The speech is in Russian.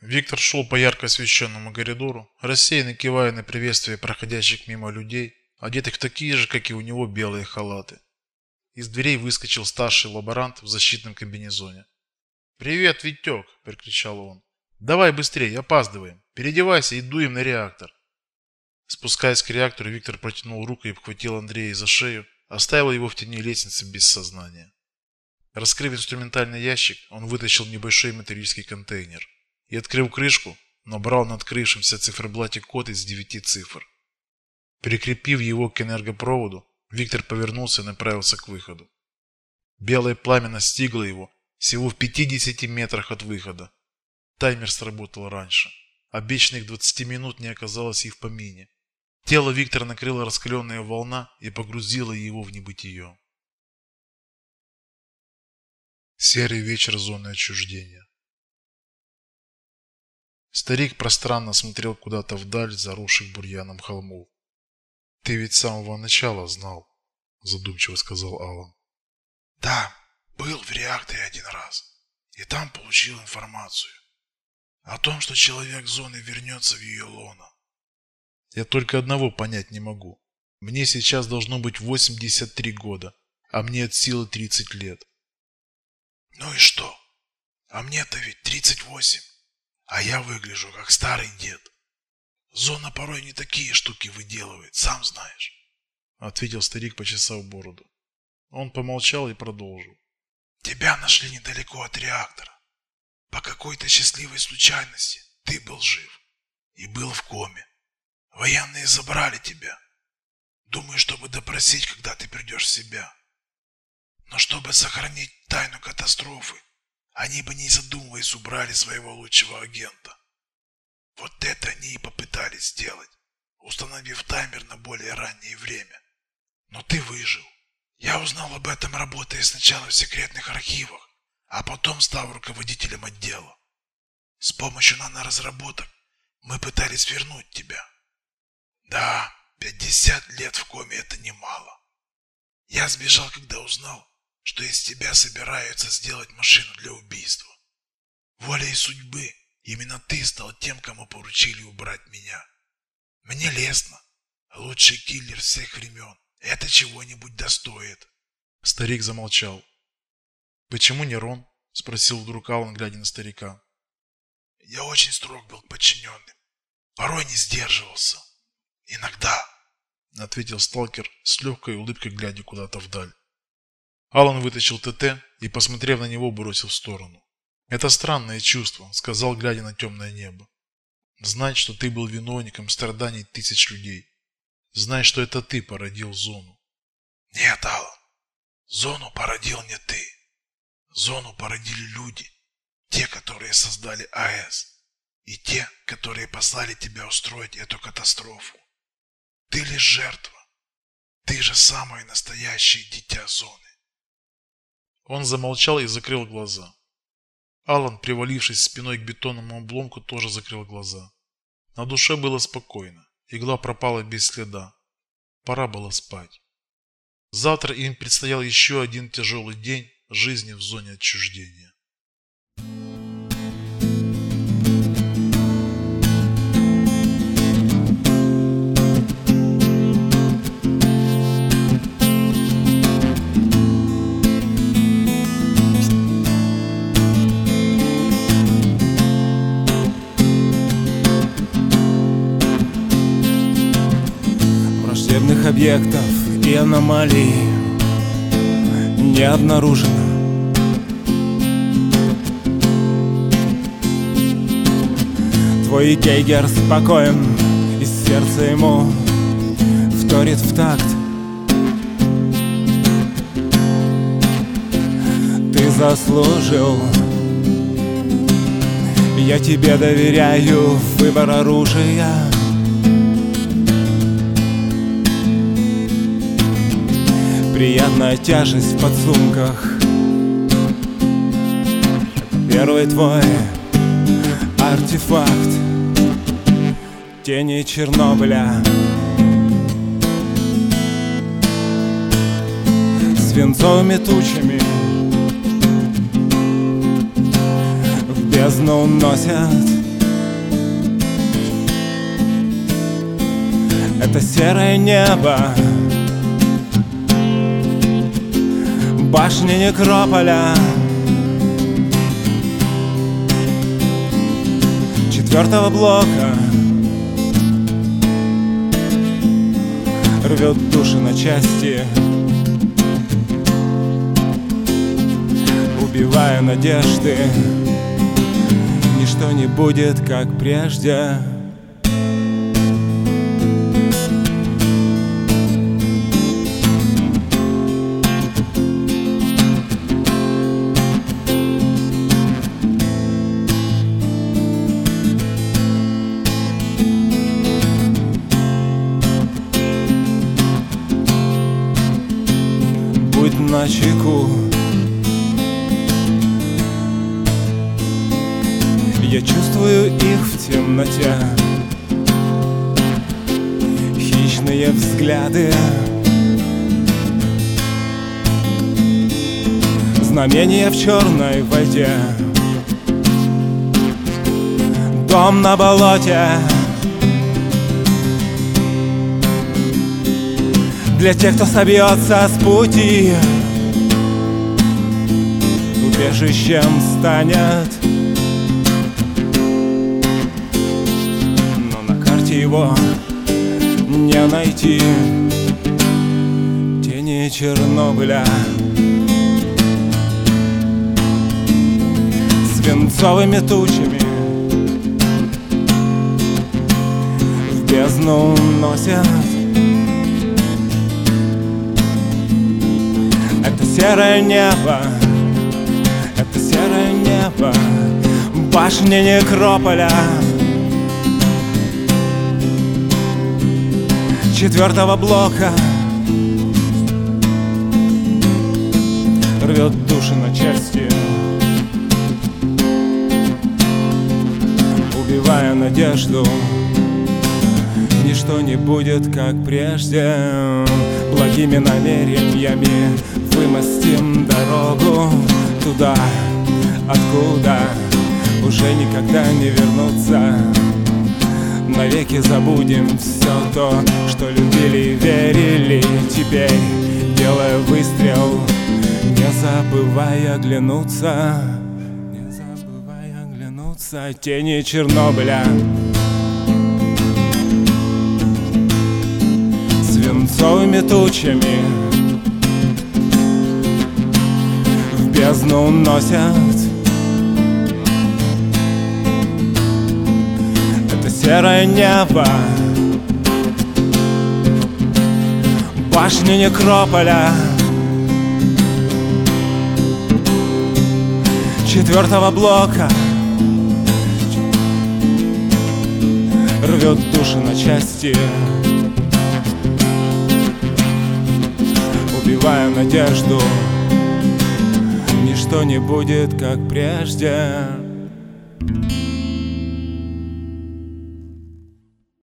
Виктор шел по ярко освещенному коридору, рассеянно кивая на приветствие проходящих мимо людей, одетых в такие же, как и у него, белые халаты. Из дверей выскочил старший лаборант в защитном комбинезоне. "Привет, Витек!» – прокричал он. "Давай быстрее, опаздываем. Переодевайся и дуем на реактор". Спускаясь к реактору, Виктор протянул руку и обхватил Андрея за шею, оставил его в тени лестницы без сознания. Раскрыв инструментальный ящик, он вытащил небольшой металлический контейнер и, открыв крышку, набрал на открывшемся циферблате код из девяти цифр. Прикрепив его к энергопроводу, Виктор повернулся и направился к выходу. Белое пламя настигло его всего в 50 метрах от выхода. Таймер сработал раньше. Обещанных 20 минут не оказалось и в помине. Тело Виктора накрыла раскаленная волна и погрузила его в небытие. Серый вечер зоны отчуждения. Старик пространно смотрел куда-то вдаль заросших бурьяном холмов. Ты ведь с самого начала знал, задумчиво сказал Алан. Да, был в реакторе один раз. И там получил информацию о том, что человек зоны вернется в ее лоно. Я только одного понять не могу. Мне сейчас должно быть 83 года, а мне от силы 30 лет. Ну и что? А мне-то ведь 38. А я выгляжу как старый дед. Зона порой не такие штуки выделывает, сам знаешь, ответил старик, почесав бороду. Он помолчал и продолжил. Тебя нашли недалеко от реактора. По какой-то счастливой случайности ты был жив и был в коме. Военные забрали тебя. Думаю, чтобы допросить, когда ты придешь в себя. Но чтобы сохранить тайну катастрофы, они бы не задумываясь убрали своего лучшего агента. Вот это они и попытались сделать, установив таймер на более раннее время. Но ты выжил. Я узнал об этом, работая сначала в секретных архивах, а потом стал руководителем отдела. С помощью наноразработок мы пытались вернуть тебя. Да, 50 лет в коме это немало. Я сбежал, когда узнал, что из тебя собираются сделать машину для убийства. Волей судьбы Именно ты стал тем, кому поручили убрать меня. Мне лестно. Лучший киллер всех времен. Это чего-нибудь достоит. Старик замолчал. Почему не Рон? Спросил вдруг Алан, глядя на старика. Я очень строг был к подчиненным. Порой не сдерживался. Иногда. Ответил сталкер с легкой улыбкой, глядя куда-то вдаль. Алан вытащил ТТ и, посмотрев на него, бросил в сторону. Это странное чувство, сказал, глядя на темное небо. Знать, что ты был виновником страданий тысяч людей. Знать, что это ты породил зону. Нет, Алан. Зону породил не ты. Зону породили люди, те, которые создали АЭС, и те, которые послали тебя устроить эту катастрофу. Ты лишь жертва. Ты же самое настоящее дитя зоны. Он замолчал и закрыл глаза. Алан, привалившись спиной к бетонному обломку, тоже закрыл глаза. На душе было спокойно. Игла пропала без следа. Пора было спать. Завтра им предстоял еще один тяжелый день жизни в зоне отчуждения. Объектов и аномалий не обнаружено. Твой гейгер спокоен, и сердце ему вторит в такт. Ты заслужил, я тебе доверяю выбор оружия. Приятная тяжесть в подсумках. Первый твой артефакт. Тени Чернобыля. Свинцовыми тучами. В бездну уносят. Это серое небо. Башня некрополя. Четвертого блока. Рвет души на части. Убивая надежды. Ничто не будет, как прежде Будь на чеку. Я чувствую их в темноте. Хищные взгляды. Знамения в черной воде. Дом на болоте Для тех, кто собьется с пути Убежищем станет. Но на карте его не найти. Тени Чернобыля. Свинцовыми тучами. В бездну носят Это серое небо. Это серое небо. Башня некрополя. Четвертого блока. Рвет души на части. Убивая надежду. Ничто не будет, как прежде. Благими намерениями Вымостим дорогу Туда, откуда Уже никогда не вернуться. Навеки забудем все то, что любили и верили. Теперь, делая выстрел Не забывая оглянуться. Не забывая оглянуться. Тени Чернобыля. Свинцовыми тучами бездну уносят. Это серое небо. Башня некрополя. Четвертого блока. Рвет души на части. Убивая надежду Ничто не будет, как прежде